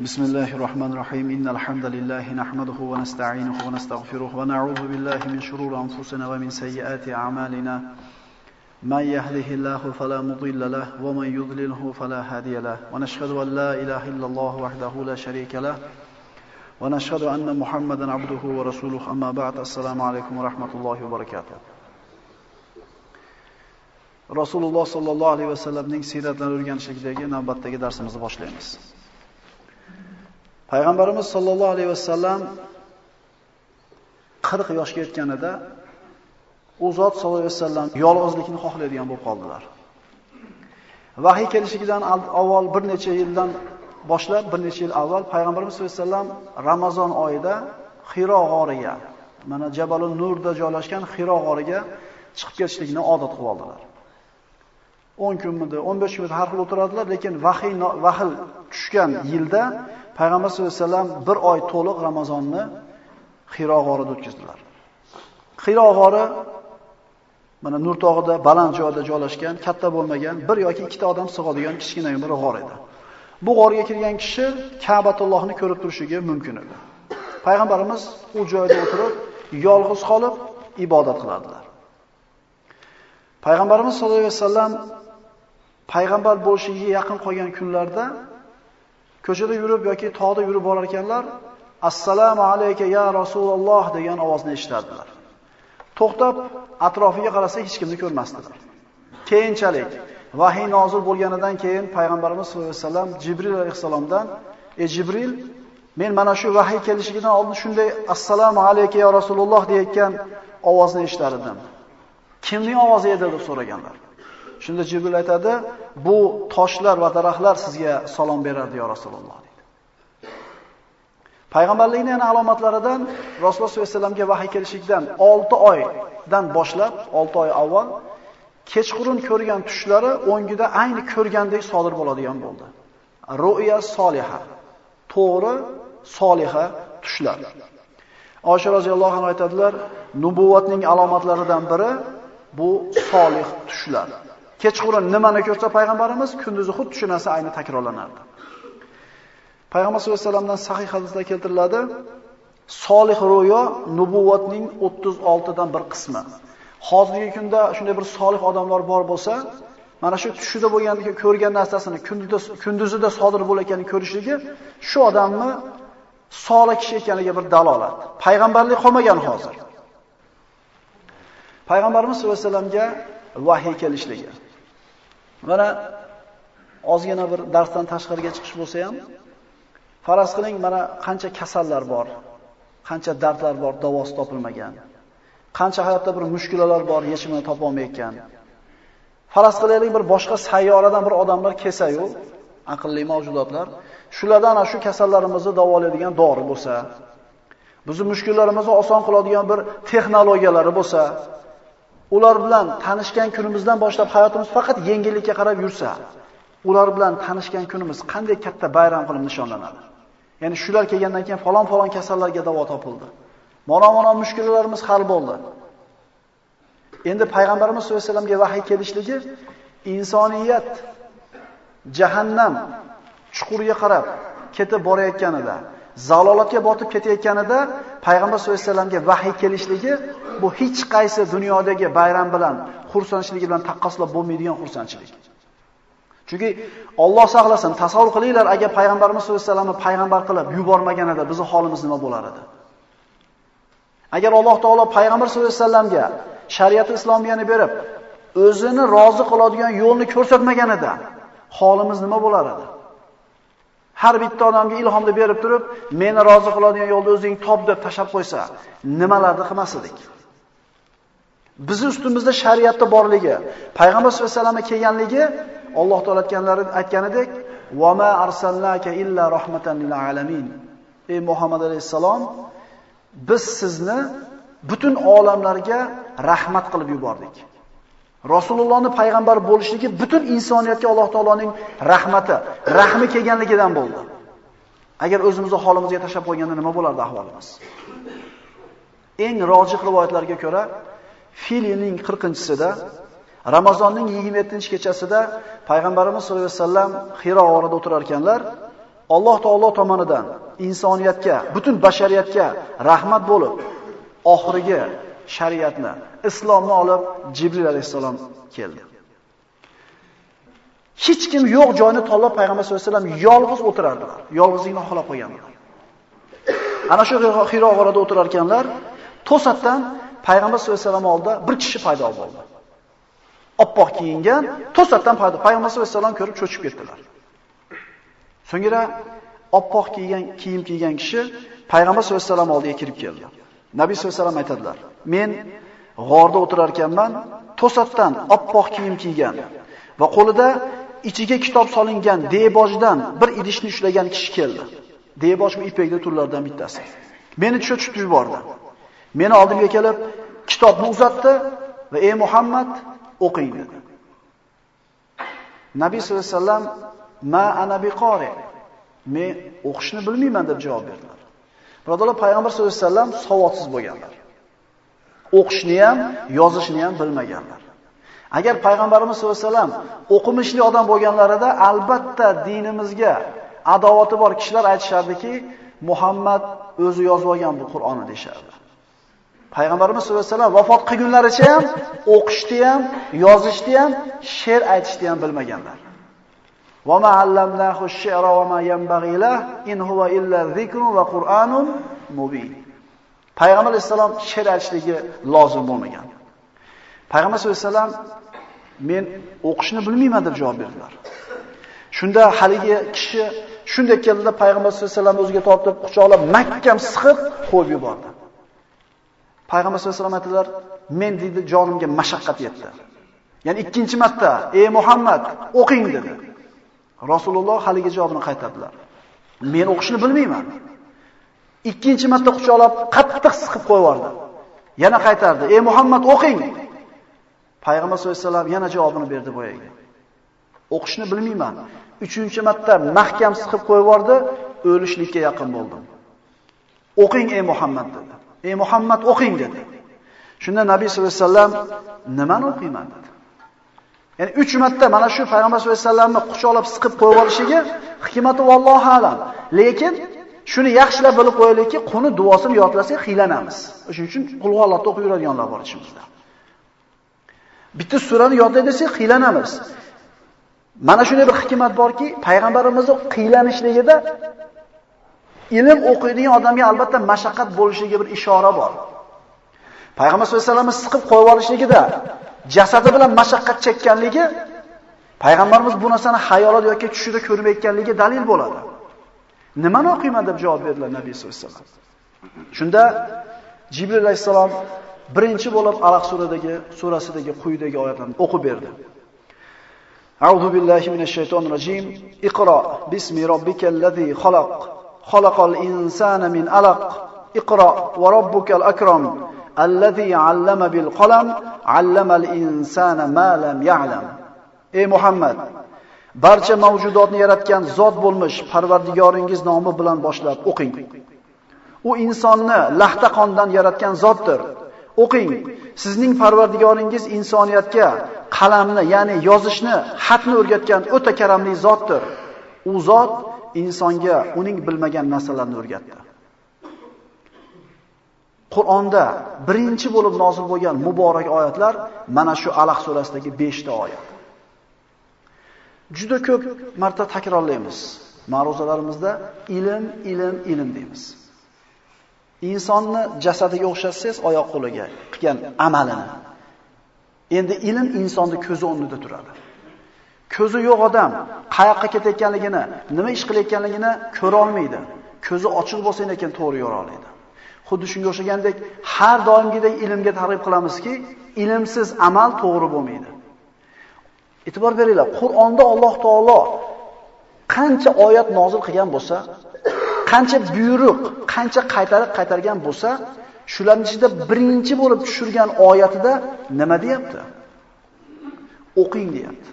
بسم الله الرحمن الرحيم إن الحمد لله نحمده ونستعينه ونستغفره ونعوذ بالله من شرور أنفسنا ومن سيئات أعمالنا من يهده الله فلا مضل له ومن يضلله فلا هادي له ونشهد أن لا إله إلا الله وحده لا شريك له ونشهد أن محمدا عبده ورسوله أما بعد السلام عليكم ورحمة الله وبركاته Rasululloh sollallohu alayhi vasallamning siyratlarini o'rganishlikdagi navbatdagi darsimizni boshlaymiz. Payg'ambarimiz sollallohu alayhi vasallam 40 yoshga yetganida u zot sollallohu alayhi vasallam yolg'izlikni xohlaydigan bo'lib qoldilar. Vahiy kelishidan avval bir necha yildan boshlab bir necha yil avval payg'ambarimiz sollallohu alayhi vasallam Ramazon oyida Xiro g'origa, mana Jabalun Nurda joylashgan Xiro g'origa chiqib ketishlikni odat qilib oldilar. 10 kunmidi, 15 kunmidi har xil o'tiradilar, lekin vahiy vahil tushgan yilda payg'ambar sollallohu alayhi vasallam bir oy to'liq Ramazonni Xiro g'orida o'tkazdilar. Xiro g'ori mana Nur tog'ida baland joyda joylashgan, katta bo'lmagan, bir yoki ikkita odam sig'adigan kichkina bir g'or edi. Bu g'orga kirgan kishi Ka'batullohni ko'rib turishiga mumkin edi. Payg'ambarimiz u joyda o'tirib, yolg'iz qolib ibodat qilardilar. Payg'ambarimiz sollallohu alayhi vasallam payg'ambar bo'lishiga yaqin qolgan kunlarda ko'chada yurib yoki tog'da yurib borar ekanlar, "Assalomu alayka ya Rasululloh" degan ovozni eshitardilar. To'xtab atrofiga qarasa hech kimni ko'rmasdilar. Keyinchalik vahiy nozil bo'lganidan keyin payg'ambarimiz sollallohu alayhi vasallam Jibril alayhisalomdan "Ey Jibril, men mana shu vahiy kelishigidan oldin shunday "Assalomu alayka ya Rasululloh" deyotgan ovozni eshitar edim. Kimning ovozi edi deb so'raganlar. Shunda Jibril aytadi, bu toshlar va daraxtlar sizga salom beradi ya Rasululloh dedi. Payg'ambarlikning yana alomatlaridan Rasululloh sollallohu alayhi vasallamga vahiy kelishidan 6 oydan boshlab, 6 oy avval kechqurun ko'rgan tushlari o'ngida ayni ko'rgandek sodir bo'ladigan bo'ldi. Ru'ya soliha, to'g'ri, soliha tushlar. Osha roziyallohu anhu aytadilar, nubuvatning alomatlaridan biri bu solih tushlar. Kechqurun nimani ko'rsa payg'ambarimiz kunduzi xuddi shu narsa ayni takrorlanardi. Payg'ambar sollallohu alayhi vasallamdan sahih hadisda keltiriladi, solih ro'yo nubuvatning 36 dan bir qismi. Hozirgi kunda shunday bir solih odamlar bor bo'lsa, mana shu tushida bo'lgan ko'rgan narsasini kunduzida kunduzida sodir bo'layotganini ko'rishligi shu odamni solih kishi ekanligiga bir dalolat. Payg'ambarlik qolmagan hozir. Payg'ambarimiz sollallohu alayhi vasallamga vahiy kelishligi. Mana ozgina bir darsdan tashqariga chiqish bo'lsa ham, faraz qiling, mana qancha kasallar bor, qancha dardlar bor, davosi topilmagan. Qancha hayotda bir mushkulalar bor, yechimini topa olmayotgan. Faraz qilaylik, bir boshqa sayyoradan bir odamlar kelsa-yu, aqlli mavjudotlar, shulardan ana shu kasallarimizni davolaydigan dori bo'lsa, bizni mushkullarimizni oson qiladigan bir texnologiyalari bo'lsa, ular bilan tanishgan kunimizdan boshlab hayotimiz faqat yengillikka qarab yursa, ular bilan tanishgan kunimiz qanday katta bayram qilib nishonlanadi. Ya'ni shular kelgandan keyin falon-falon kasallarga davo topildi. Mana-mana mushkullarimiz hal bo'ldi. Endi payg'ambarimiz sollallohu alayhi vasallamga vahiy kelishligi insoniyat jahannam chuquriga qarab ketib borayotganida, zalolatga botib ketayotganida payg'ambar sollallohu alayhi vasallamga vahiy kelishligi bu hech qaysi dunyodagi bayram bilan, xursandchiligi bilan taqqoslab bo'lmaydigan xursandchilik. Chunki Alloh saqlasin, tasavvur qilinglar, agar payg'ambarimiz sollallohu alayhi vasallamni payg'ambar qilib yubormaganida bizning holimiz nima bo'lar edi? Agar Alloh taolo payg'ambar sollallohu alayhi vasallamga shariati islomiyani berib, o'zini rozi qiladigan yo'lni ko'rsatmaganida holimiz nima bo'lar edi? Har bitta odamga ilhomni berib turib, meni rozi qiladigan yo'lni o'zing top deb tashab qo'ysa, nimalarni qilmas edik? Bizi ustimizda shariatda borligi, payg'ambar sollallohu alayhi vasallamga kelganligi Alloh taolo aytganlari aytganidek, "Va ma arsalnaka illa rahmatan lil alamin." Ey Muhammad alayhisalom, biz sizni butun olamlarga rahmat qilib yubordik. Rasulullohni payg'ambar bo'lishligi butun insoniyatga Alloh taoloning rahmati, rahmi kelganligidan bo'ldi. Agar o'zimizni holimizga tashlab qo'yganda nima bo'lardi ahvolimiz? Eng rojih rivoyatlarga ko'ra, fil yilning 40-sida Ramazonning 27-kechasida payg'ambarimiz sollallohu alayhi vasallam Xiro g'orida o'tirar ekanlar. Alloh taolo tomonidan insoniyatga, butun bashariyatga rahmat bo'lib, oxirgi shariatni, islomni olib Jibril alayhisalom keldi. Hech kim yo'q joyni tanlab payg'ambar sollallohu alayhi vasallam yolg'iz o'tirardilar. Yolg'izlikni xohlab qo'yganlar. Ana shu Xiro g'orada o'tirar ekanlar, to'satdan payg'ambar sollallohu alayhi vasallam oldida bir kishi paydo bo'ldi. Oppoq kiyingan, to'satdan paydo payg'ambar sollallohu alayhi vasallam ko'rib cho'chib ketdilar. So'ngra oppoq kiygan kiyim kiygan kishi payg'ambar sollallohu alayhi vasallam oldiga kirib keldi. Nabiy sollallohu alayhi vasallam aytadilar: "Men g'orda o'tirar ekanman, to'satdan oppoq kiyim kiygan va qo'lida ichiga kitob solingan debojdan bir idishni ushlagan kishi keldi. Deboj bu ipakli turlardan bittasi. Meni cho'chitib yubordi. Meni oldimga kelib, kitobni uzatdi va ey Muhammad, o'qing dedi. Nabiy sollallohu alayhi vasallam ma ana biqori. Men o'qishni bilmayman deb javob berdi. Birodalar, payg'ambar sollallohu alayhi vasallam savodsiz bo'lganlar. O'qishni ham, yozishni ham bilmaganlar. Agar payg'ambarimiz sollallohu alayhi vasallam o'qimishli odam bo'lganlarida albatta dinimizga adovati bor kishilar aytishardiki, Muhammad o'zi yozib olgan bu Qur'onni deshardi. Payg'ambarimiz sollallohu alayhi vasallam vafot qilgunlaricha ham o'qishni ham, yozishni ham, she'r aytishni ham bilmaganlar. Va ma allamnahu ash-shi'ra va ma yanbaghi in huwa illa zikrun va Qur'anun mubin. Payg'ambar alayhisalom she'r aytishligi lozim bo'lmagan. Payg'ambar sollallohu alayhi vasallam men o'qishni bilmayman deb javob berdilar. Shunda haligi kishi shunday keldida payg'ambar sollallohu alayhi vasallam o'ziga tortib, quchoqlab, mahkam siqib qo'yib yubordi. Payg'ambar sollallohu alayhi vasallam aytdilar, men dedi jonimga mashaqqat yetdi. Ya'ni ikkinchi marta, "Ey Muhammad, o'qing" dedi. Rasululloh haligi javobini qaytardilar. Men o'qishni bilmayman. Ikkinchi marta quchoqlab, qattiq siqib qo'yib. Yana qaytardi, "Ey Muhammad, o'qing." Payg'ambar sollallohu alayhi vasallam yana javobini berdi boyaga. O'qishni bilmayman. Uchinchi marta mahkam siqib qo'yib o'lishlikka yaqin bo'ldim. O'qing ey Muhammad dedi. Ey Muhammad o'qing dedi. Shunda Nabiy sollallohu alayhi vasallam nimani o'qiyman dedi. Ya'ni 3 marta mana shu payg'ambar sollallohu alayhi vasallamni quchoqlab siqib qo'yib olishiga hikmati vallohu alam. Lekin shuni yaxshilab bilib qo'yaylikki, quni duosini yodlasak xiylanamiz. Shuning uchun qulg'onlatda o'qib yuradiganlar bor ichimizda. Bitta surani yodlay desak qiylanamiz. Mana shunday bir hikmat borki, payg'ambarimizning qiylanishligida ilm o'qiydigan odamga albatta mashaqqat bo'lishiga bir ishora bor. Payg'ambar sollallohu alayhi vasallamni siqib qo'yib olishligida jasadi bilan mashaqqat chekkanligi payg'ambarimiz bu narsani hayolot yoki tushida ko'rmayotganligi dalil bo'ladi. Nimani o'qiyman deb javob berdilar Nabiy sollallohu alayhi vasallam. Shunda Jibril alayhisalom birinchi bo'lib Alaq suradagi surasidagi quyidagi oyatlarni o'qib berdi. A'udhu billahi minash shaytonir rojim. Iqro bismi robbikal ladzi xalaq. Xalaqal insana min alaq. Iqro va robbukal akram. Allazi 'allama bil qalam, 'allamal insana ma lam ya'lam. Ey Muhammad, barcha mavjudotni yaratgan zot bo'lmish Parvardigoringiz nomi bilan boshlab o'qing. U insonni lahta qondan yaratgan zotdir. O'qing. Sizning Parvardigoringiz insoniyatga qalamni, ya'ni yozishni, xatni o'rgatgan o'ta karamli zotdir. U zot insonga uning bilmagan narsalarni o'rgatdi. Qur'onda birinchi bo'lib nozil bo'lgan muborak oyatlar mana shu Alaq surasidagi 5 ta oyat. Juda ko'p marta takrorlaymiz. Ma'ruzalarimizda ilm, ilm, ilm deymiz. Insonni jasadiga o'xshatsangiz oyoq qo'liga qilgan amalini. Endi ilm insonni ko'zi o'rnida turadi. Ko'zi yo'q odam qayoqqa ketayotganligini, nima ish qilayotganligini ko'ra olmaydi. Ko'zi ochiq bo'lsa ekan to'g'ri yora oladi. Xuddi shunga o'xshagandek har doimgidek ilmga targ'ib qilamizki, ilmsiz amal to'g'ri bo'lmaydi. E'tibor beringlar, Qur'onda Alloh taolo qancha oyat nozil qilgan bo'lsa, qancha buyruq, qancha qaytarib qaytargan bo'lsa, shularning ichida birinchi bo'lib tushirgan oyatida nima deyapti? O'qing deyapti.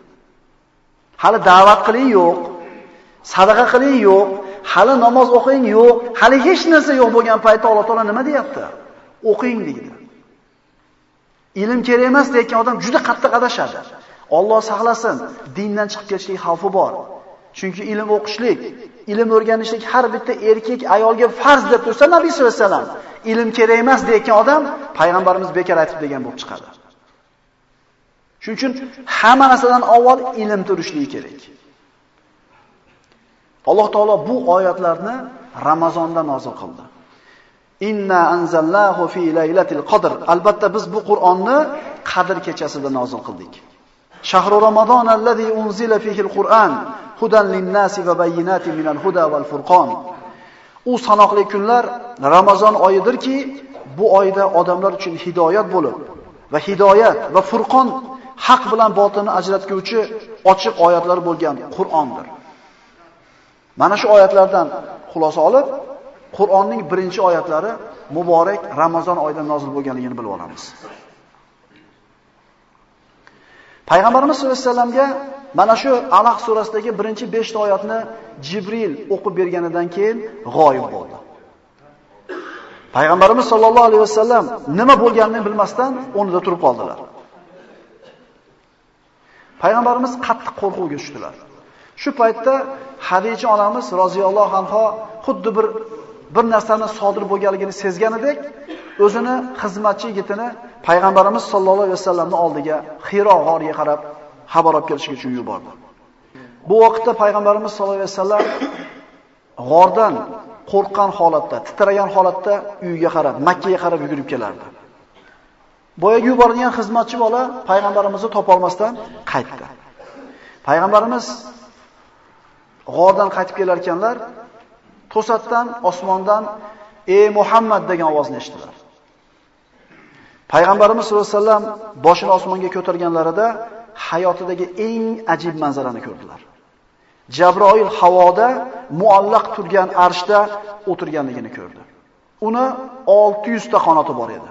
Hali da'vat qiling yo'q, sadaqa qiling yo'q, hali namoz o'qing yo'q, hali hech narsa yo'q bo'lgan paytda Alloh taolo nima deyapti? O'qing deydi. Ilm kerak emas degan odam juda qattiq adashadi. Alloh saqlasin, dindan chiqib ketishlik xavfi bor. Chunki ilm o'qishlik ilm o'rganishlik har bitta erkak ayolga farz deb tursa Nabiy sollallohu alayhi vasallam, ilm kerak emas degan odam payg'ambarimiz bekor aytib degan bo'lib chiqadi. Shuning uchun hamma narsadan avval ilm turishligi kerak. Alloh taolo bu oyatlarni Ramazonda nozil qildi. Inna anzalnahu fi laylatil qadr. Albatta biz bu Qur'onni Qadr kechasida nozil qildik. Shahru Ramazon allazi unzila fihi al-Qur'an hudan lin-nasi va bayyinatin minal huda val furqon. U sanoqli kunlar Ramazon oyidirki, bu oyda odamlar uchun hidoyat bo'lib va hidoyat va furqon haq bilan botilni ajratguvchi ochiq oyatlar bo'lgan Qur'ondir. Mana shu oyatlardan xulosa olib, Qur'onning birinchi oyatlari muborak Ramazon oyida nozil bo'lganligini bilib olamiz. Payg'ambarimiz sollallohu alayhi vasallamga mana shu Alaq surasidagi birinchi 5 ta oyatni Jibril o'qib berganidan keyin g'oyib bo'ldi. Payg'ambarimiz sollallohu alayhi vasallam nima bo'lganini bilmasdan o'rnida turib qoldilar. Payg'ambarimiz qattiq qo'rquvga tushdilar. Shu paytda Hadija onamiz roziyallohu anha xuddi bir bir narsani sodir bo'lganligini sezganidek, o'zini xizmatchi yigitini payg'ambarimiz sollallohu alayhi vasallamning oldiga Xiro g'origa qarab xabar olib kelishga uchun yubordi. Bu vaqtda payg'ambarimiz sollallohu alayhi vasallam g'ordan qo'rqgan holatda, titragan holatda uyiga qarab, Makka ga qarab yugurib kelardi. Boyaga yuborilgan xizmatchi bola payg'ambarimizni topolmasdan qaytdi. Payg'ambarimiz g'ordan qaytib kelar ekanlar, to'satdan osmondan "Ey Muhammad" degan ovozni eshitdilar. Payg'ambarimiz sollallohu alayhi vasallam boshini osmonga ko'targanlarida hayotidagi eng ajib manzarani ko'rdilar. Jabroil havoda muallaq turgan arshda o'tirganligini ko'rdi. Uni 600 ta qanoti bor edi.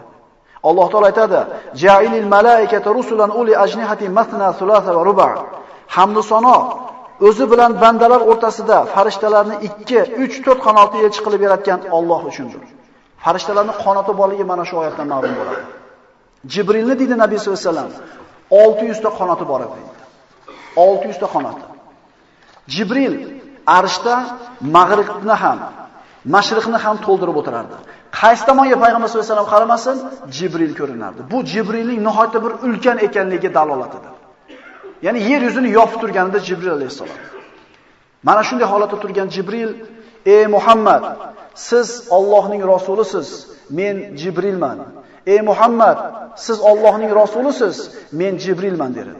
Alloh taolo aytadi: "Ja'ilil malaikata rusulan uli ajnihati masna, sulasa va ruba'." Hamd sano o'zi bilan bandalar o'rtasida farishtalarni 2, 3, 4 qanotli elchi qilib yaratgan Alloh uchundir. Farishtalarning qanoti borligi mana shu oyatdan ma'lum bo'ladi. Jibrilni dedi Nabiy sollallohu alayhi vasallam 600 ta qanoti bor edi. 600 ta qanoti. Jibril arshda mag'ribni ham, mashriqni ham to'ldirib o'tirardi. Qaysi tomonga payg'ambar sollallohu alayhi vasallam qaramasin, Jibril ko'rinardi. Bu Jibrilning nihoyatda bir ulkan ekanligiga dalolatidir. Ya'ni yer yuzini yopib turganida Jibril alayhisalom. Mana shunday holatda turgan Jibril, "Ey Muhammad, siz Allohning rasulisiz, men Jibrilman. Ey Muhammad, siz Allohning rasulisiz, men Jibrilman" dedi.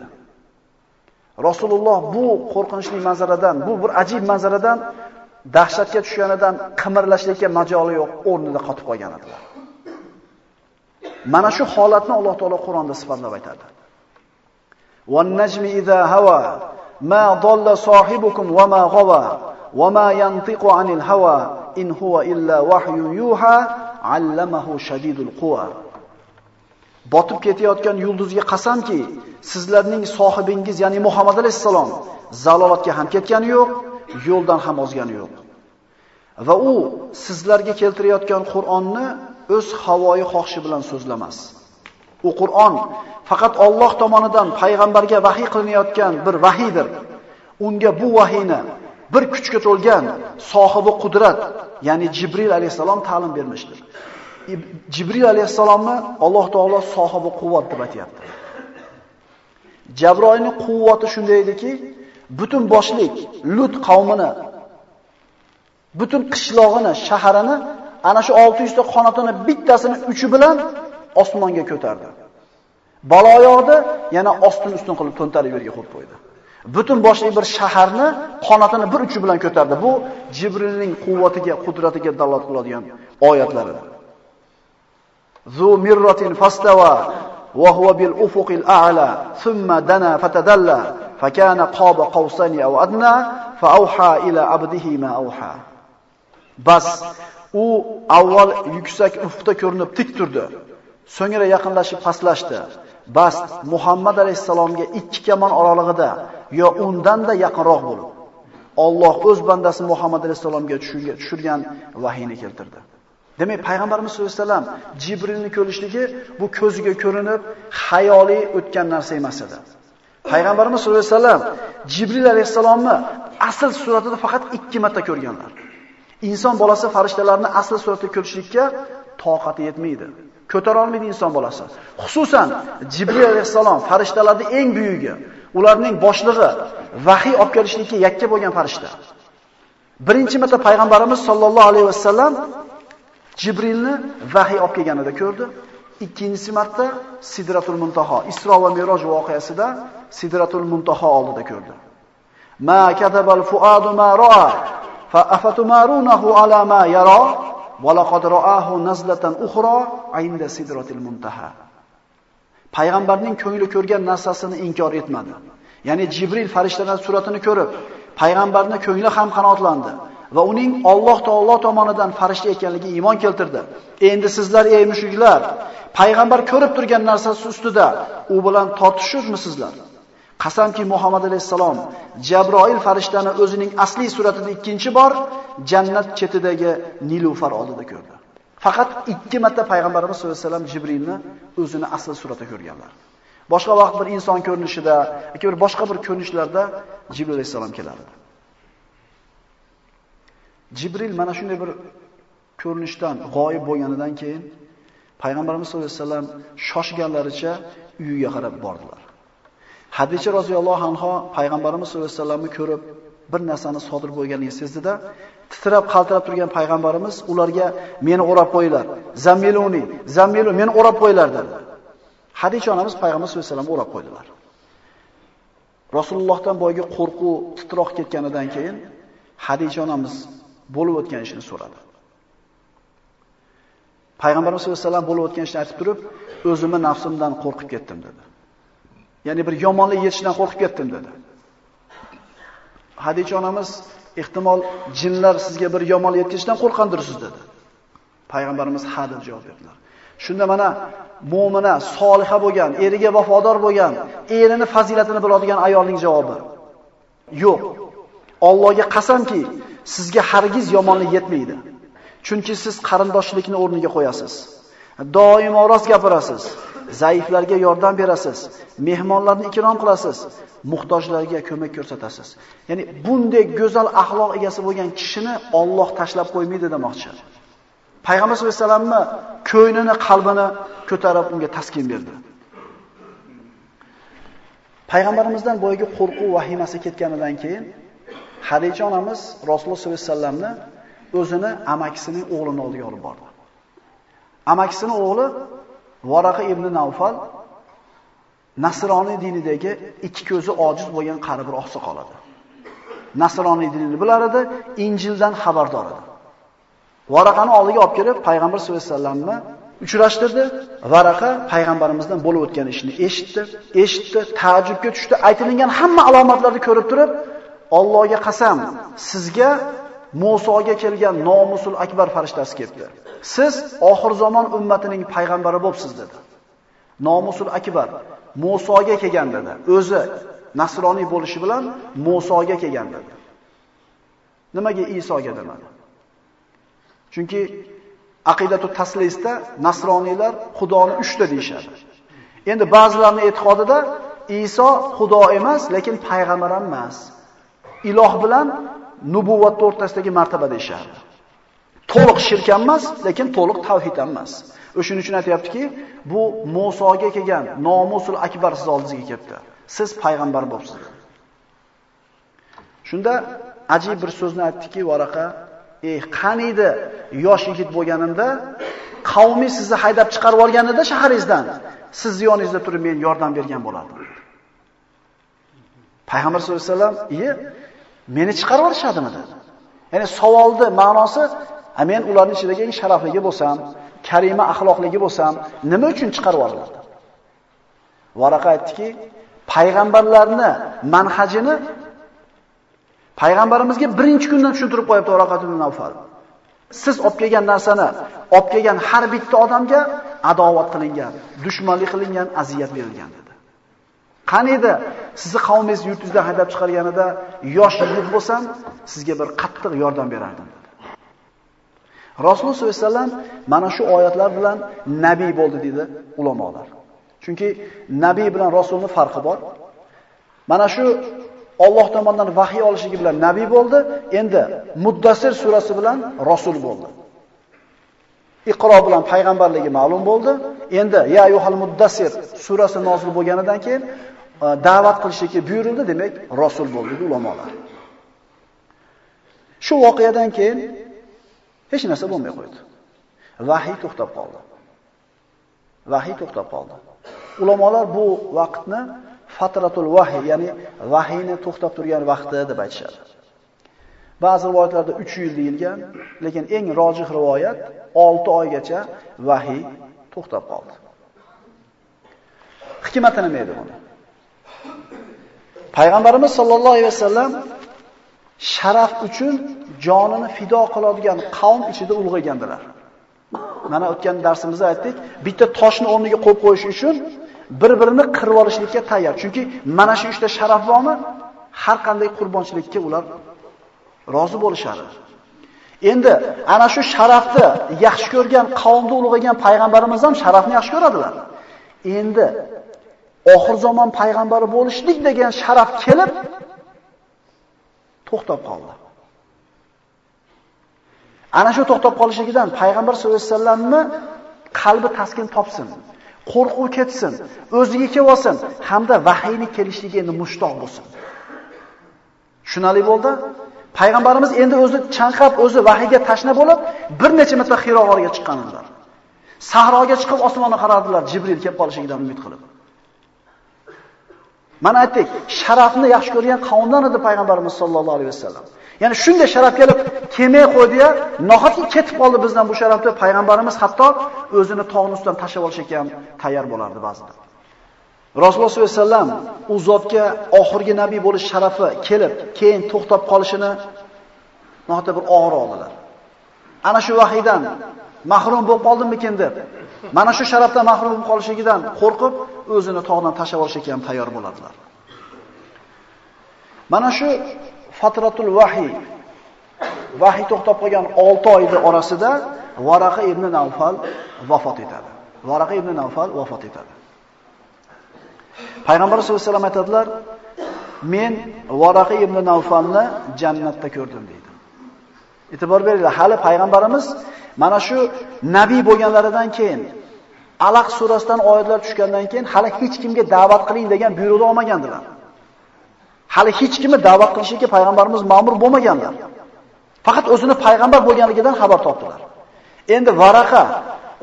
Rasululloh bu qo'rqinchli manzaradan, bu bir ajib manzaradan dahshatga tushganidan qimirlashlikka majoli yo'q, o'rnida qotib qolgan edilar. Mana shu holatni Alloh taolo Qur'onda sifatlab aytadi. وَالنَّجْمِ إِذَا هَوَى مَا ضَلَّ صَاحِبُكُمْ وَمَا غَوَى وَمَا يَنطِقُ عَنِ الْهَوَى إِنْ هُوَ إِلَّا وَحْيٌ يُوحَى عَلَّمَهُ شَدِيدُ الْقُوَى Botib ketayotgan yulduzga qasamki, sizlarning sohibingiz, ya'ni Muhammad alayhisalom zalolatga ham ketgani yo'q, yo'ldan ham ozgani yo'q. Va u sizlarga keltirayotgan Qur'onni o'z havoyi xohishi bilan so'zlamas. U Qur'on faqat Alloh tomonidan payg'ambarga vahiy qilinayotgan bir vahiydir. Unga bu vahiyni bir kuchga to'lgan sohibi qudrat, ya'ni Jibril alayhisalom ta'lim bermishdir. Jibril alayhisalomni Alloh taolo sohibi quvvat deb aytayapti. Jabroilning quvvati shunday ediki, butun boshlik Lut qavmini, butun qishlog'ini, shaharini ana shu 600 ta qanotini bittasini uchi bilan osmonga ko'tardi. Baloyoqni yana ostin ustun qilib to'ntarib yerga qo'yib qo'ydi. Butun boshli bir shaharni qonatini bir uchi bilan ko'tardi. Bu Jibrilning quvvatiga, qudratiga dalolat qiladigan oyatlaridir. Zu mirratin fastawa wa huwa bil ufuqil a'la thumma dana fatadalla fakana qaba qawsani aw adna fa awha ila abdihi ma awha. Bas u avval yuksak ufqda ko'rinib tik turdi. So'ngra yaqinlashib pastlashdi. Bas Muhammad alayhisalomga ikki kamon oralig'ida yo undan-da yaqinroq bo'lib, Alloh o'z bandasi Muhammad alayhisalomga tushirgan vahiyni keltirdi. Demak, payg'ambarimiz sollallohu alayhi vasallam Jibrilni ko'rishligi bu ko'ziga ko'rinib, xayoliy o'tgan narsa emas edi. Payg'ambarimiz sollallohu alayhi vasallam Jibril alayhisalomni asl suratida faqat 2 marta ko'rganlar. Inson bolasi farishtalarni asl suratda ko'rishlikka toqati yetmaydi. Ko'tara olmaydi inson bolasi. Xususan Jibril alayhisalom farishtalarning eng buyugi, ularning boshlig'i, vahiy olib kelishlikka yakka bo'lgan farishta. Birinchi marta payg'ambarimiz sollallohu alayhi vasallam Jibrilni vahiy olib kelganida ko'rdi. Ikkinchi marta Sidratul Muntaho, Isro va Miroj voqeasida Sidratul Muntaho oldida ko'rdi. Ma kadabal fuadu ma ra'a fa afatumarunahu ala ma yara va ra'ahu nazlatan ukhra 'inda Sidratil Muntaha. Payg'ambarning ko'ngli ko'rgan narsasini inkor etmadi. Ya'ni Jibril farishtalar suratini ko'rib, payg'ambarni ko'ngli ham qanoatlandi va uning Alloh taolo tomonidan farishta ekanligiga iymon keltirdi. Endi sizlar ey mushriklar, payg'ambar ko'rib turgan narsasi ustida u bilan tortishurmisizlar? Qasamki Muhammad alayhisalom Jabroil farishtani o'zining asli suratida ikkinchi bor jannat chetidagi Nilufar oldida ko'rdi. Faqat ikki marta payg'ambarimiz sollallohu alayhi vasallam Jibrilni o'zini asl suratida ko'rganlar. Boshqa vaqt bir inson ko'rinishida yoki bir boshqa bir ko'rinishlarda Jibril alayhisalom kelardi. Jibril mana shunday bir ko'rinishdan g'oyib bo'lganidan keyin payg'ambarimiz sollallohu alayhi vasallam shoshganlaricha uyiga qarab bordilar. Hadisha roziyallohu anha payg'ambarimiz sollallohu alayhi vasallamni ko'rib bir narsani sodir bo'lganini sezdida, titrab qaltirab turgan payg'ambarimiz ularga meni o'rab qo'yinglar. Zammiluni, zammilu meni o'rab qo'yinglar dedi. Hadisha onamiz payg'ambar sollallohu alayhi vasallamni o'rab qo'ydilar. Rasulullohdan boyga qo'rquv titroq ketganidan keyin Hadisha onamiz bo'lib o'tgan ishni so'radi. Payg'ambarimiz sollallohu alayhi vasallam bo'lib o'tgan ishni aytib turib, o'zimni nafsimdan qo'rqib ketdim dedi. Ya'ni bir yomonlik yetishdan qo'rqib ketdim dedi. Hadicha onamiz ehtimol jinlar sizga bir yomonlik yetkazishdan qo'rqandirsiz dedi. Payg'ambarimiz ha deb javob berdilar. Shunda mana mu'mina, soliha bo'lgan, eriga vafodor bo'lgan, erini fazilatini biladigan ayolning javobi. Yo'q. Allohga qasamki, sizga hargiz yomonlik yetmaydi. Chunki siz qarindoshlikni o'rniga qo'yasiz. Doimo rost gapirasiz. Zaiflarga yordam berasiz. Mehmonlarni ikrom qilasiz. Muhtojlarga ko'mak ko'rsatasiz. Ya'ni bunday go'zal axloq egasi bo'lgan kishini Alloh tashlab qo'ymaydi demoqchi. Payg'ambar sollallohu alayhi vasallamni ko'ynini, qalbini ko'tarib unga taskin berdi. Payg'ambarimizdan boyagi qo'rquv vahimasi ketganidan keyin Xadija onamiz Rasululloh sollallohu alayhi vasallamni o'zini amakisining o'g'lini oldiga olib bordi. Amakisining o'g'li Varaqa ibn Nawfal Nasroniy dinidagi ikki ko'zi ojiz bo'lgan qari bir oqsoqol edi. Nasroniy dinini bilar edi, Injildan xabardor edi. Varaqani oldiga olib kelib, payg'ambar sollallohu alayhi vasallamni uchrashtirdi. Varaqa payg'ambarimizdan bo'lib o'tgan ishni eshitdi, eshitdi, ta'jubga tushdi. Aytilgan hamma alomatlarni ko'rib turib, Allohga qasam, sizga Musoga kelgan nomusul akbar farishtasi keldi. Siz oxir zamon ummatining payg'ambari bo'libsiz dedi. Nomusul akbar Musoga kelgan dedi. O'zi nasroniy bo'lishi bilan Musoga kelgan dedi. Nimaga Isoga demadi? Chunki aqidatu taslisda nasroniylar Xudoni 3 ta deyshadi. Endi ba'zilarning e'tiqodida Iso Xudo emas, lekin payg'ambar ham emas. iloh bilan nubuvvat o'rtasidagi martaba deyshadi. To'liq shirk emas, lekin to'liq tavhid emas. O'shuning uchun aytayaptiki, bu Musoga kelgan nomusul akbar siz oldingizga kelibdi. Siz payg'ambar bo'libsiz. Shunda ajib bir so'zni aytdiki, Varaqa, "Ey, qaniydi yosh yigit bo'lganimda qavmi sizni haydab chiqarib olganida shaharingizdan, siz yoningizda turib men yordam bergan bo'lardim." Payg'ambar sollallohu alayhi vasallam, "Iye, meni chiqarib olishadimi?" dedi. Ya'ni savolni ma'nosi, "A men ularning ichidagi eng sharafligi bo'lsam, karima axloqligi bo'lsam, nima uchun chiqarib yubordilar? Varaqa aytdiki, payg'ambarlarni manhajini payg'ambarimizga birinchi kundan tushuntirib qo'yibdi Varaqat Nawfal. Siz olib kelgan narsani, olib kelgan har bitta odamga adovat qilingan, dushmanlik qilingan, aziyat berilgan dedi. Qani edi sizni qavmingiz yurtingizdan haydab chiqarganida yosh yigit bo'lsam, sizga bir qattiq yordam berardim dedi. Rasululloh sollallohu alayhi vasallam mana shu oyatlar bilan nabiy bo'ldi dedi ulamolar. Chunki nabiy bilan rasulning farqi bor. Mana shu Alloh tomonidan vahiy olishligi bilan nabiy bo'ldi, endi Muddassir surasi bilan rasul bo'ldi. Iqro bilan payg'ambarligi ma'lum bo'ldi. Endi ya ayyuhal muddassir surasi nozil bo'lganidan keyin e, da'vat qilishga buyurildi, demak rasul bo'ldi ulamolar. Shu voqeadan keyin hech narsa bo'lmay qo'ydi. Vahiy to'xtab qoldi. Vahiy to'xtab qoldi. Ulamolar bu vaqtni fatratul vahiy, ya'ni vahiyni to'xtab turgan vaqti deb aytishadi. Ba'zi rivoyatlarda 3 yil deyilgan, lekin eng rojih rivoyat 6 oygacha vahiy to'xtab qoldi. Hikmati nima edi buni? Payg'ambarimiz sollallohu alayhi vasallam sharaf uchun jonini fido qiladigan qavm ichida ulg'aygandilar. Mana o'tgan darsimizda aytdik, bitta toshni o'rniga qo'yib qo'yish uchun bir-birini qirib olishlikka tayyor. Chunki mana shu ishda sharaf bormi, har qanday qurbonchilikka ular rozi bo'lishadi. Endi ana shu sharafni yaxshi ko'rgan qavmda ulg'agan payg'ambarimiz ham sharafni yaxshi ko'radilar. Endi oxir zamon payg'ambari bo'lishlik degan sharaf kelib to'xtab qoldi. Ana shu to'xtab qolishligidan payg'ambar sollallohu alayhi vasallamni qalbi taskin topsin, qo'rquv ketsin, o'ziga kelib olsin hamda vahiyni kelishligiga endi mushtoq bo'lsin. Shunali bo'ldi. Payg'ambarimiz endi o'zi chanqab, o'zi vahiyga tashna bo'lib, bir necha marta Xiro g'origa chiqqanlar. Sahroga chiqib osmonni qaradilar, Jibril kelib qolishidan umid qilib. Mana aytdik, sharafni yaxshi ko'rgan qavmdan edi payg'ambarimiz sollallohu alayhi vasallam. Ya'ni shunday sharaf kelib, kelmay qo'ydi-ya, nohaqki ketib qoldi bizdan bu sharafda payg'ambarimiz hatto o'zini tog'ning ustidan tashlab olishga ham tayyor bo'lardi ba'zida. Rasululloh sollallohu alayhi vasallam u zotga oxirgi nabiy bo'lish sharafi kelib, keyin to'xtab qolishini nohaqda bir og'ir oldilar. Ana shu vahiydan mahrum bo'lib qoldimmikin deb, mana shu sharafdan mahrum bo'lib qolishligidan qo'rqib, o'zini tog'dan tashlab olishga ham tayyor bo'ladilar. Mana shu fatratul vahiy vahiy to'xtab qolgan 6 oyning orasida Varaqa ibn Nawfal vafot etadi. Varaqa ibn Nawfal vafot etadi. Payg'ambar sollallohu alayhi vasallam aytadilar: "Men Varaqa ibn Nawfalni jannatda ko'rdim" deydi. E'tibor beringlar, hali payg'ambarimiz mana shu nabiy bo'lganlaridan keyin Alaq surasidan oyatlar tushgandan keyin hali hech kimga da'vat qiling degan buyruqni olmagandilar. Hali hech kimni da'vat qilishga payg'ambarimiz ma'mur bo'lmaganlar. Faqat o'zini payg'ambar bo'lganligidan xabar topdilar. Endi Varaqa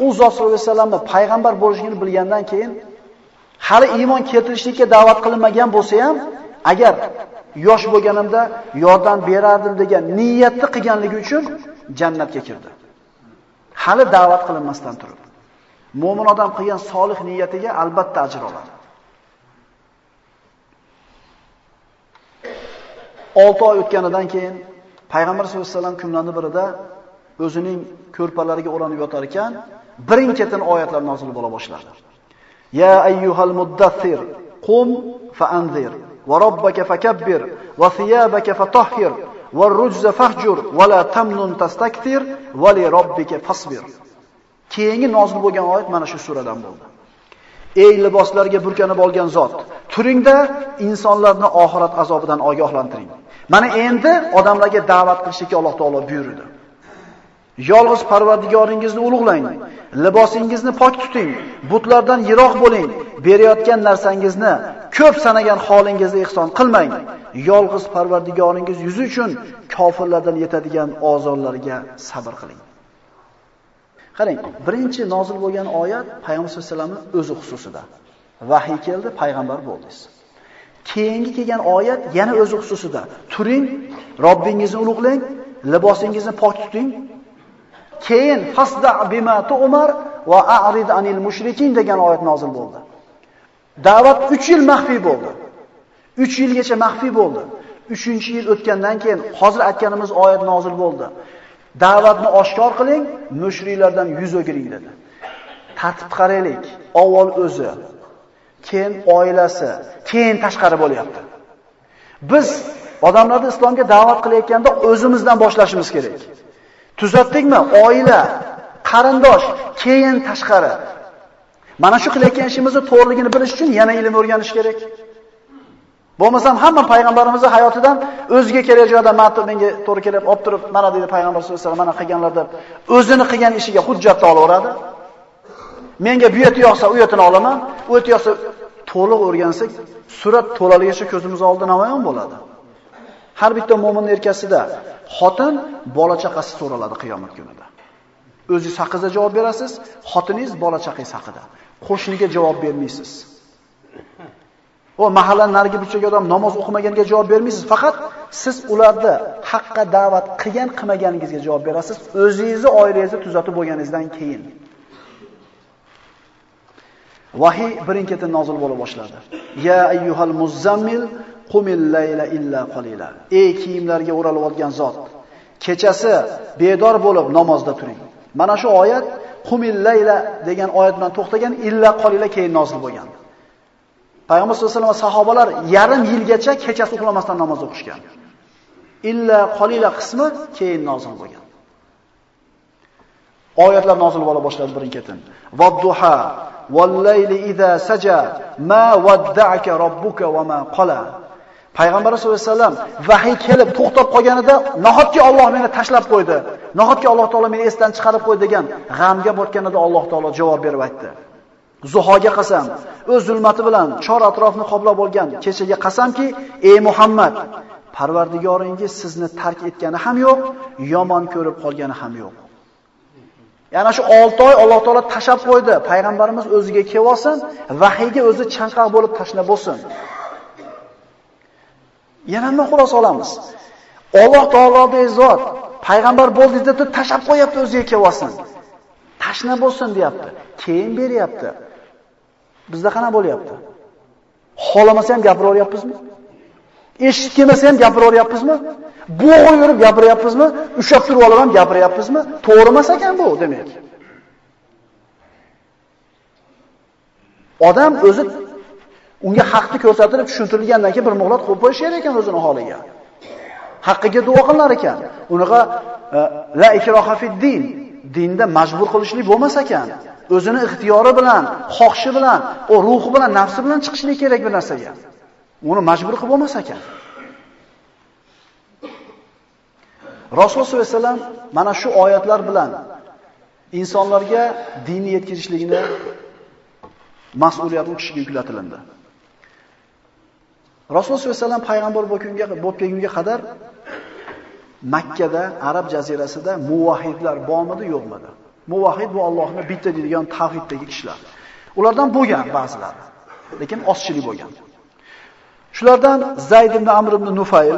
u zot sollallohu alayhi vasallamni payg'ambar bo'lishini bilgandan keyin hali iymon keltirishlikka da'vat qilinmagan bo'lsa ham, agar yosh bo'lganimda yordam berardim degan niyatni qilganligi uchun jannatga kirdi. Hali da'vat qilinmasdan turib. Mo'min odam qilgan solih niyatiga albatta ajr oladi. 6 oy o'tganidan keyin payg'ambar sollallohu alayhi vasallam kunlarni birida o'zining ko'rpalariga o'ranib yotar ekan, birin-ketin oyatlar nozil bo'la boshladi. Ya ayyuhal muddathir qum fa anzir. Robbaka fakabbir va thiyabaka fatahhir va rujza fahjur va la tamnun tastakthir va li robbika fasbir. Keyingi nozil bo'lgan oyat mana shu suradan bo'ldi. Ey liboslarga burkanib olgan zot, turingda insonlarni oxirat azobidan ogohlantiring. Mana endi odamlarga da'vat qilishga Alloh taolo buyurdi. Yolg'iz Parvardigoringizni ulug'lang, libosingizni pok tuting, butlardan yiroq bo'ling, berayotgan narsangizni ko'p sanagan holingizni ihson qilmang. Yolg'iz Parvardigoringiz yuzi uchun kofirlardan yetadigan ozorlarga sabr qiling. Qarang, birinchi nozil bo'lgan oyat Payg'ambar sollallohu alayhi vasallamning o'zi xususida. Vahiy keldi, payg'ambar bo'ldingiz. Keyingi kelgan oyat yana o'zi xususida. Turing, Robbingizni ulug'lang, libosingizni pok tuting. Keyin fasda bima tu'mar va a'rid anil mushrikin degan oyat nozil bo'ldi. Da'vat 3 yil maxfiy bo'ldi. 3 yilgacha maxfiy bo'ldi. 3-yil o'tgandan keyin hozir aytganimiz oyat nozil bo'ldi. Da'vatni oshkor qiling, mushriklardan yuz o'giring dedi. Tartib qaraylik. Avval o'zi, keyin oilasi, keyin tashqari bo'lyapti. Biz odamlarni islomga da'vat qilayotganda o'zimizdan boshlashimiz kerak. Tuzatdikmi? Oila, qarindosh, keyin tashqari. Mana shu qilayotgan ishimizni to'g'riligini bilish uchun yana ilm o'rganish kerak. Bo'lmasam hamma payg'ambarimizning hayotidan o'ziga kerak joyda ma'tub menga to'g'ri kelib olib turib, mana deydi payg'ambar sollallohu alayhi vasallam mana qilganlar deb o'zini qilgan ishiga hujjatni olaveradi. Menga bu yerda yoqsa, u yerdan olaman, u yerda yoqsa to'liq o'rgansak, surat to'laligicha ko'zimiz oldida namoyon bo'ladi. Har bitta mo'min erkasida xotin bola chaqasi so'raladi qiyomat kunida. O'zingiz haqida javob berasiz, xotiningiz bola chaqangiz haqida. Qo'shniga javob bermaysiz. O mahalla narigi burchagi odam namoz o'qimaganiga javob bermaysiz, faqat siz ularni haqqa da'vat qilgan, qilmaganingizga javob berasiz, o'zingizni oilangizni tuzatib bo'lganingizdan keyin. Vahiy birin-ketin nozil bo'la boshladi. Ya ayyuhal muzammil qumillayla illa qalila. Ey kiyimlarga o'ralib olgan zot, kechasi bedor bo'lib namozda turing. Mana shu oyat qumillayla degan oyat bilan to'xtagan, illa qalila keyin nozil bo'lgan. Payg'ambar sollallohu alayhi vasallam sahobalar yarim yilgacha kechasi uxlamasdan namoz o'qishgan. Illa qalila qismi keyin nozil bo'lgan. Oyatlar nozil bo'la boshladi birin-ketin. Vadduha vallayli idza saja ma wadda'aka robbuka va ma qala. Payg'ambar sollallohu alayhi vasallam vahiy kelib to'xtab qolganida, nahotki Alloh meni tashlab qo'ydi, nahotki Alloh taolo meni esdan chiqarib qo'ydi degan g'amga botganida Alloh taolo javob berib aytdi. Zuhoga qasam, o'z zulmati bilan chor atrofni qoplab olgan kechaga qasamki, ey Muhammad, Parvardigoringiz sizni tark etgani ham yo'q, yomon ko'rib qolgani ham yo'q. Yana shu 6 oy Alloh taolo tashab qo'ydi. Payg'ambarimiz o'ziga kelib olsin, vahiyga o'zi chanqoq bo'lib tashlab bo'lsin. Yana nima xulosa olamiz? Alloh taoloning zot payg'ambar bo'ldi deb tashab qo'yapti o'ziga kelib. Tashna bo'lsin deyapti. Keyin beryapti. Bizda qana bo'lyapti? Xolamasa ham gapiraveryapmizmi? Eshit kelmasa ham gapiraveryapmizmi? Bo'g'ib yurib gapiryapmizmi? Ushab turib olib ham gapiryapmizmi? To'g'ri emas ekan bu, demak. Odam o'zi unga haqni ko'rsatilib tushuntirilgandan keyin bir muhlat qo'yib qo'yishar kerak ekan o'zini holiga. Haqqiga duo qilar ekan. Unaqa e, la ikroha fid din, dinda majbur qilishlik bo'lmas ekan. O'zini ixtiyori bilan, xohishi bilan, u ruhi bilan, nafsi bilan chiqishlik kerak bir narsaga. Uni majbur qilib bo'lmas ekan. Rasululloh sollallohu alayhi vasallam mana shu oyatlar bilan insonlarga dinni yetkazishlikni mas'uliyatni kishiga yuklatilindi. Rasululloh sollallohu alayhi vasallam payg'ambar bo'lgunga bo'lib kelgunga qadar Makka da, Arab jazirasida muvahhidlar bormidi, yo'qmidi? Muvahhid bu Allohni bitta deydigan tavhiddagi kishilar. Ulardan bo'lgan ba'zilari, lekin ozchilik bo'lgan. Shulardan Zayd ibn Amr ibn Nufayl,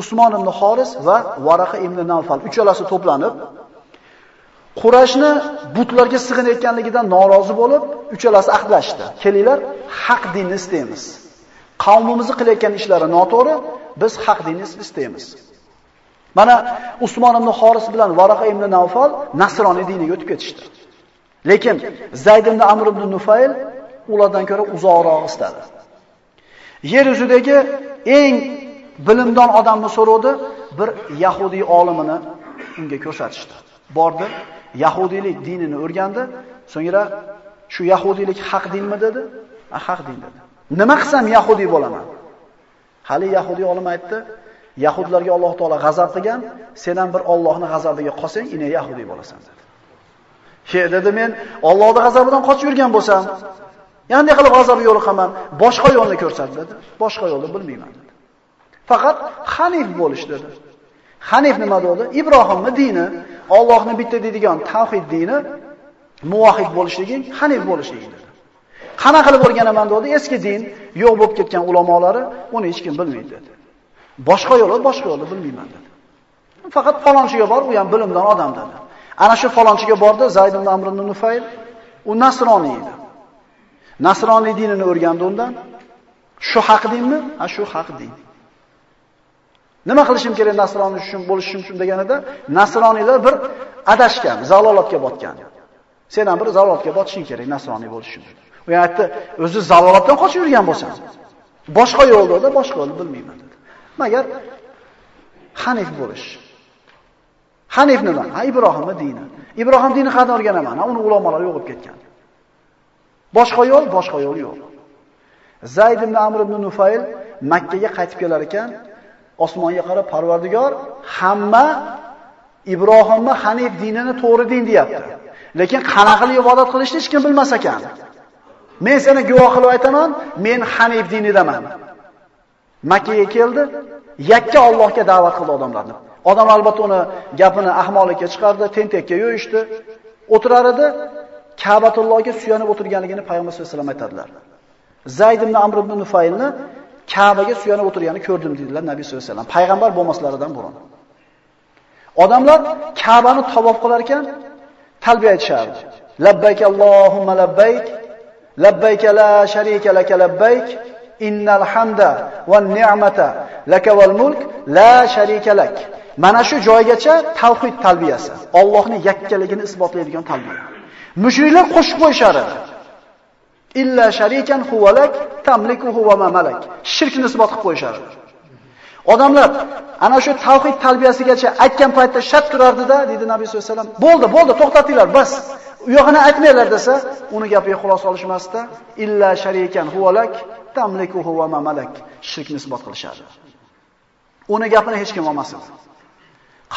Usmon ibn Xoris va Varaqa ibn Nawfal uchalasi to'planib Qurayshni butlarga sig'inayotganligidan norozi bo'lib, uchalasi ahdlashdi. Kelinglar, haq dinni istaymiz. Qavmimizni qilayotgan ishlari noto'g'ri, biz haq dinni istaymiz. Mana Usmon ibn Xoris bilan Varaqa ibn Nawfal nasroniy diniga o'tib ketishdi. Lekin Zayd ibn Amr ibn Nufayl ulardan ko'ra uzoqroq istadi. Yer yuzidagi eng bilimdon odamni so'rovdi, bir yahudiy olimini unga ko'rsatishdi. Bordi, yahudiylik dinini o'rgandi, so'ngra shu yahudiylik haq dinmi dedi? Ha, haq din dedi. Nima qilsam yahudiy bo'laman? Hali yahudiy olim aytdi, Yahudlarga Alloh taolo g'azab qilgan, sen ham bir Allohni g'azabiga qolsang, ina yahudiy bo'lasan dedi. He dedi men Allohning g'azabidan qochib yurgan bo'lsam, qanday qilib g'azab yo'li qaman, Boshqa yo'lni ko'rsat dedi. Boshqa yo'lni bilmayman dedi. Faqat hanif bo'lish dedi. Hanif nima dedi? Ibrohimning dini, Allohni bitta deydigan tavhid dini, muvahhid bo'lishliging, hanif bo'lishliging dedi. Qana qilib o'rganaman dedi, eski din yo'q bo'lib ketgan ulamolari uni hech kim bilmaydi dedi. Boshqa yo'li, boshqa yo'li bilmayman dedi. Faqat falonchiga bor, u ham bilimdan odam dedi. Ana shu falonchiga bordi Zayd ibn Amr ibn Nufayl, u nasroniy edi. Nasroniy dinini o'rgandi undan. Shu haq dinmi? Ha, shu haq din. Nima qilishim kerak nasroniy uchun bo'lishim uchun deganida, nasroniylar bir adashgan, zalolatga botgan. Sen ham bir zalolatga botishing kerak nasroniy bo'lish uchun. U aytdi, o'zi zalolatdan qochib yurgan bo'lsan. Boshqa yo'lda da boshqa yo'lni bilmayman dedi. Magar Hanif bo'lish. Hanif nima? Ha, Ibrohimning dini. Ibrohim dini qanday o'rganaman? Ha, uni ulamolar yo'qib ketgan. Boshqa yo'l, boshqa yo'l yo'q. Zayd ibn Amr ibn Nufayl Makkaga qaytib kelar ekan, osmonga qarab Parvardigor hamma Ibrohimni Hanif dinini to'g'ri din deyapti. Lekin qanaqa qilib ibodat qilishni hech kim bilmas ekan. Men seni guvoh qilib aytaman, men Hanif dinidaman. Makkaga keldi, yakka Allohga da'vat qildi odamlarni. Odam albatta uni gapini ahmoqlikka chiqardi, tentakka yo'yishdi. O'tirar edi, Ka'batullohga suyanib o'tirganligini payg'ambar sollallohu alayhi vasallam aytadilar. Zayd ibn Amr ibn Nufaylni Ka'baga suyanib o'tirganini ko'rdim dedilar Nabiy sollallohu alayhi vasallam. Payg'ambar bo'lmaslaridan burun. Odamlar Ka'bani tavof qilar ekan, talbiya aytishardi. Labbayk Allohumma labbayk, labbayka la sharika laka labbayk, innal hamda wan ni'mata laka wal mulk la sharika lak. Mana shu joygacha tavhid talbiyasi, Allohning yakkaligini isbotlaydigan talbiya. Mushriklar qo'shib qo'yishar. Illa sharikan huvalak tamlikuhu va ma malak. Shirkni isbot qilib qo'yishar. Odamlar ana shu tavhid talbiyasigacha aytgan paytda shart turardida, dedi Nabiy sollallohu alayhi vasallam. Bo'ldi, bo'ldi, to'xtatinglar, bas. U yog'ini aytmanglar desa, uni gapiga xulosa olishmasdan illa sharikan huvalak tamliku huwa mamalak shirk Shirkni isbot qilishadi. Uni gapini hech kim olmasdi.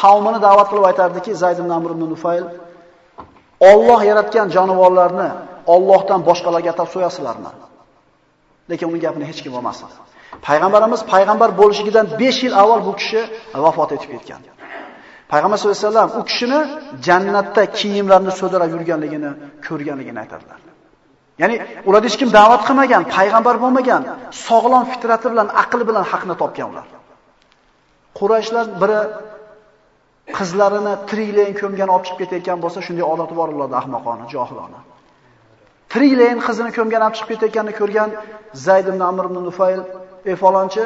Qavmini da'vat qilib aytardiki, Zayd ibn Amr ibn Nufayl Alloh yaratgan jonivorlarni Allohdan boshqalarga atab so'yasizlarmi? Lekin uning gapini hech kim olmasdi. Payg'ambarimiz payg'ambar bo'lishigidan 5 yil avval bu kishi vafot etib ketgan. Payg'ambar sollallohu alayhi vasallam u kishini jannatda kiyimlarini so'dirab yurganligini ko'rganligini aytadilar. Ya'ni ular hech kim da'vat qilmagan, payg'ambar bo'lmagan, sog'lom fitrati bilan, aqli bilan haqni topgan ular. Qurayshlar biri qizlarini tiriklayin ko'mgan olib chiqib ketayotgan bo'lsa, shunday odati bor ularda ahmoqona, johilona. Tiriklayin qizini ko'mgan olib chiqib ketayotganini ko'rgan Zayd ibn Amr ibn Nufayl, "Ey falonchi,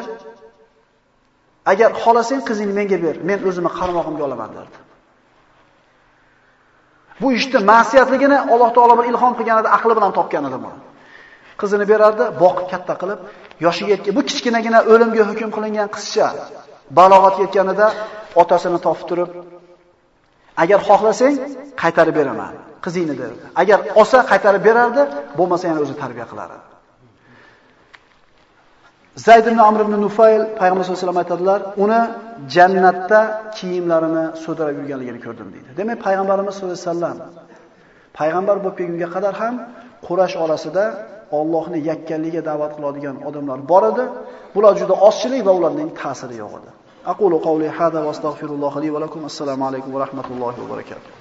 agar xohlasang qizingni menga ber, men o'zimni qarmog'imga olaman" derdi. Bu ishni ma'siyatligini Alloh taolo bir ilhom qilgan edi, aqli bilan topgan edi buni. Qizini berardi, boqib katta qilib, yoshiga yetgan, bu kichkinagina o'limga hukm qilingan qizcha balog'at yetganida otasini topib turib, agar xohlasang qaytarib beraman qizingni derdi. Agar olsa qaytarib berardi, bo'lmasa yana o'zi tarbiya qilardi. Zayd ibn Amr ibn Nufayl payg'ambar sollallohu alayhi vasallam aytadilar, uni jannatda kiyimlarini so'dirab yurganligini ko'rdim deydi. Demak, payg'ambarimiz sollallohu alayhi vasallam payg'ambar bo'lib kelgunga qadar ham Quraysh orasida Allohni yakkanligiga da'vat qiladigan odamlar bor edi. Bular juda ozchilik va ularning ta'siri yo'q edi. Aqulu qawli hada va astagfirulloh li va lakum. Assalomu alaykum va rahmatullohi va barakatuh.